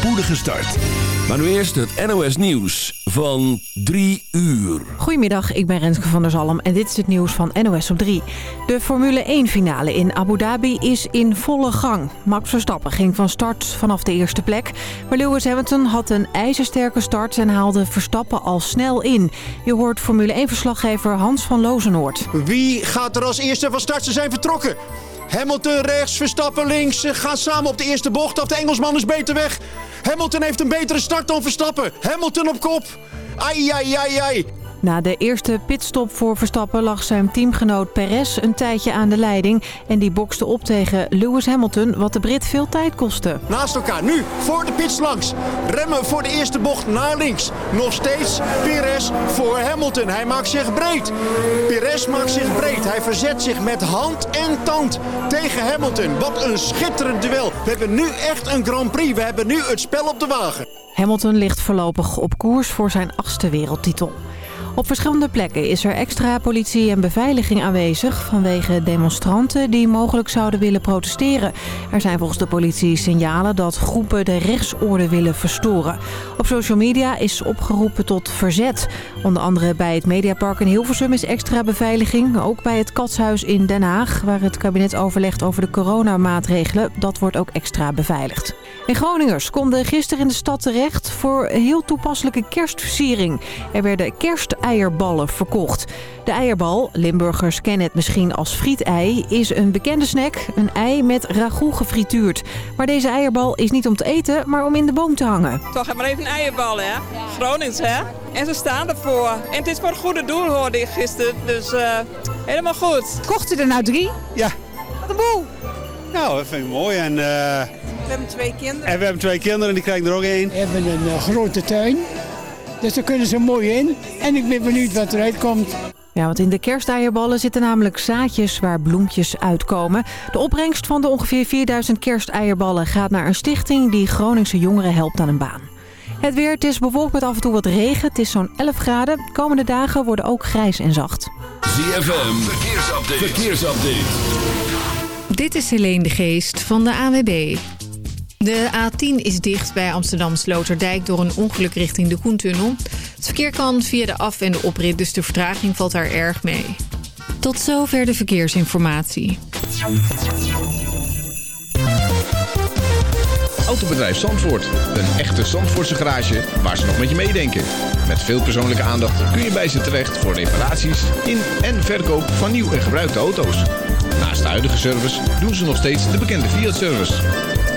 spoedige start. Maar nu eerst het NOS Nieuws van 3 uur. Goedemiddag, ik ben Renske van der Zalm en dit is het nieuws van NOS op 3. De Formule 1-finale in Abu Dhabi is in volle gang. Max Verstappen ging van start vanaf de eerste plek. Maar Lewis Hamilton had een ijzersterke start en haalde Verstappen al snel in. Je hoort Formule 1-verslaggever Hans van Lozenoord. Wie gaat er als eerste van start? Ze zijn vertrokken. Hamilton rechts, Verstappen links. Ze gaan samen op de eerste bocht af. De Engelsman is beter weg. Hamilton heeft een betere start dan Verstappen. Hamilton op kop. Ai, ai, ai, ai. Na de eerste pitstop voor Verstappen lag zijn teamgenoot Perez een tijdje aan de leiding. En die bokste op tegen Lewis Hamilton, wat de Brit veel tijd kostte. Naast elkaar, nu voor de pits langs. Remmen voor de eerste bocht naar links. Nog steeds Perez voor Hamilton. Hij maakt zich breed. Perez maakt zich breed. Hij verzet zich met hand en tand tegen Hamilton. Wat een schitterend duel. We hebben nu echt een Grand Prix. We hebben nu het spel op de wagen. Hamilton ligt voorlopig op koers voor zijn achtste wereldtitel. Op verschillende plekken is er extra politie en beveiliging aanwezig... vanwege demonstranten die mogelijk zouden willen protesteren. Er zijn volgens de politie signalen dat groepen de rechtsorde willen verstoren. Op social media is opgeroepen tot verzet. Onder andere bij het Mediapark in Hilversum is extra beveiliging. Ook bij het Katshuis in Den Haag, waar het kabinet overlegt over de coronamaatregelen. Dat wordt ook extra beveiligd. En Groningers konden gisteren in de stad terecht voor heel toepasselijke kerstversiering. Er werden kersteierballen verkocht. De eierbal, Limburgers kennen het misschien als frietei, is een bekende snack. Een ei met ragout gefrituurd. Maar deze eierbal is niet om te eten, maar om in de boom te hangen. Toch hebben we even een eierbal, hè? Gronings, hè? En ze staan ervoor. En het is voor het goede doel, hoorde ik gisteren. Dus uh, helemaal goed. Kocht u er nou drie? Ja. Wat een boel. Nou, dat vind ik mooi. En, uh, we hebben twee kinderen. En we hebben twee kinderen en die krijgen er ook één. We hebben een uh, grote tuin. Dus daar kunnen ze mooi in. En ik ben benieuwd wat eruit komt. Ja, want in de kersteierballen zitten namelijk zaadjes waar bloempjes uitkomen. De opbrengst van de ongeveer 4000 kersteierballen gaat naar een stichting die Groningse jongeren helpt aan een baan. Het weer, het is bewolkt met af en toe wat regen. Het is zo'n 11 graden. Komende dagen worden ook grijs en zacht. ZFM, verkeersupdate. verkeersupdate. Dit is Helene de Geest van de AWB. De A10 is dicht bij Amsterdam Sloterdijk door een ongeluk richting de Koentunnel. Het verkeer kan via de af- en de oprit, dus de vertraging valt daar erg mee. Tot zover de verkeersinformatie. Autobedrijf Zandvoort. Een echte Zandvoortse garage waar ze nog met je meedenken. Met veel persoonlijke aandacht kun je bij ze terecht voor reparaties in en verkoop van nieuw en gebruikte auto's. Naast de huidige service doen ze nog steeds de bekende Fiat-service.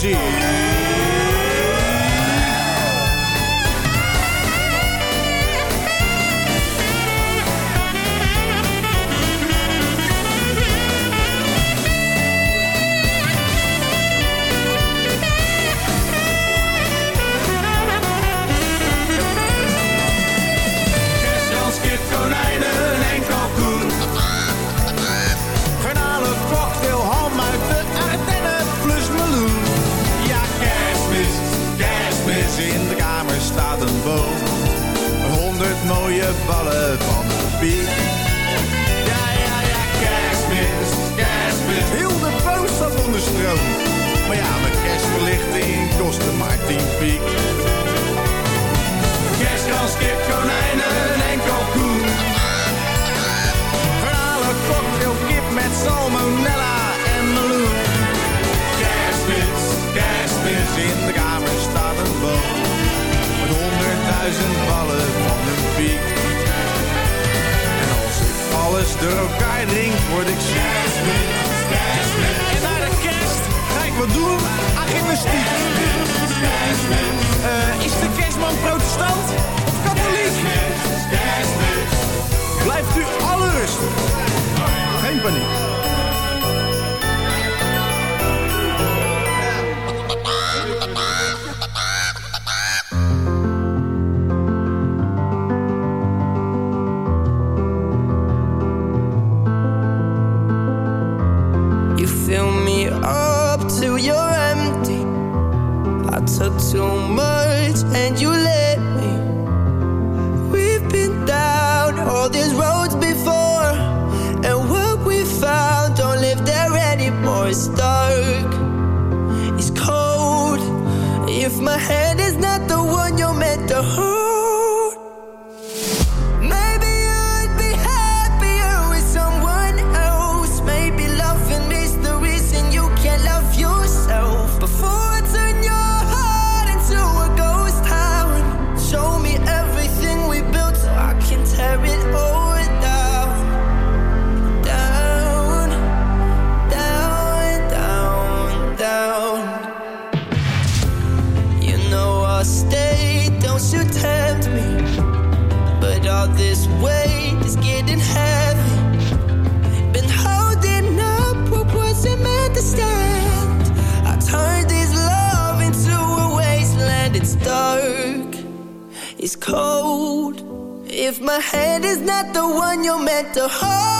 plezier. staat een boom. Honderd mooie ballen van de piek. Ja, ja, ja, kerstmis, kerstmis. Heel de boom staat onder. Maar ja, mijn kerstverlichting kostte maar tien piek. door elkaar word ik kerstmis. En naar de kerst ga ik wat doen aan gymnastiek. Eh, is de kerstman protestant of katholiek? Blijft u alle rustig. Geen paniek. hand is not the one you're meant to hold.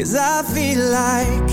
Cause I feel like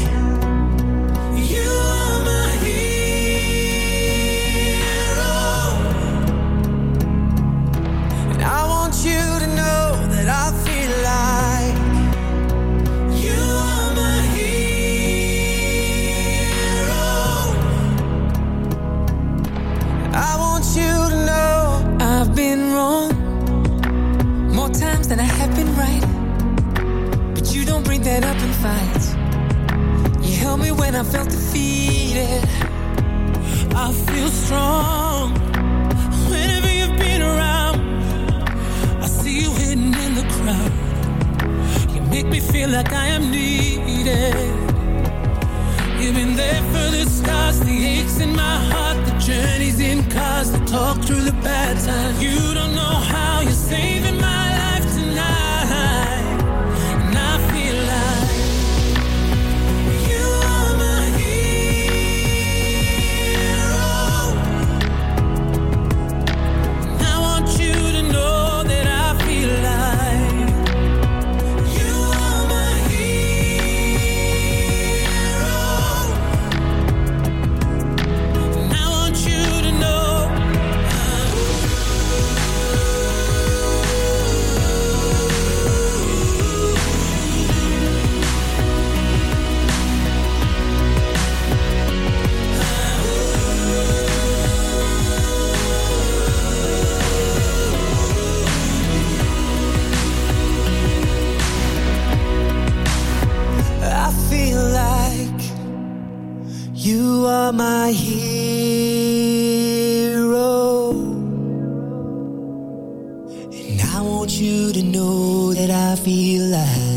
to know that I feel alive.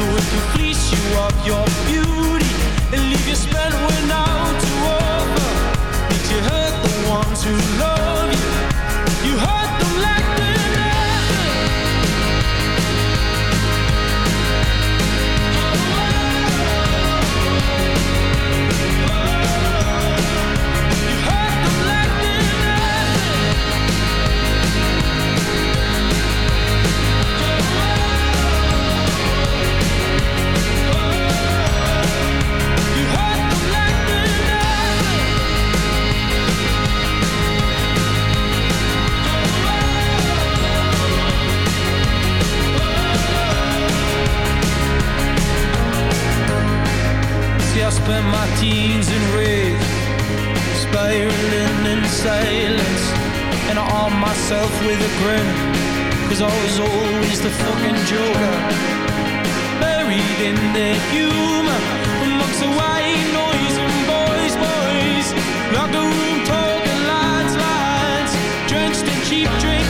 So it can fleece you of your beauty And leave you spent one out to over Did you hurt the ones who love jeans and red, spiraling in silence. And I arm myself with a grin, cause I was always the fucking joker. Buried in the humor, amongst the white noise and boys, boys. Locker room talking lines, lines, drenched in cheap drinks.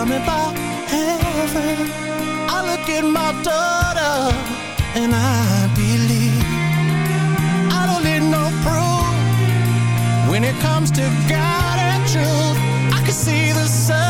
tell me about heaven. I look at my daughter and I believe I don't need no proof. When it comes to God and truth I can see the sun.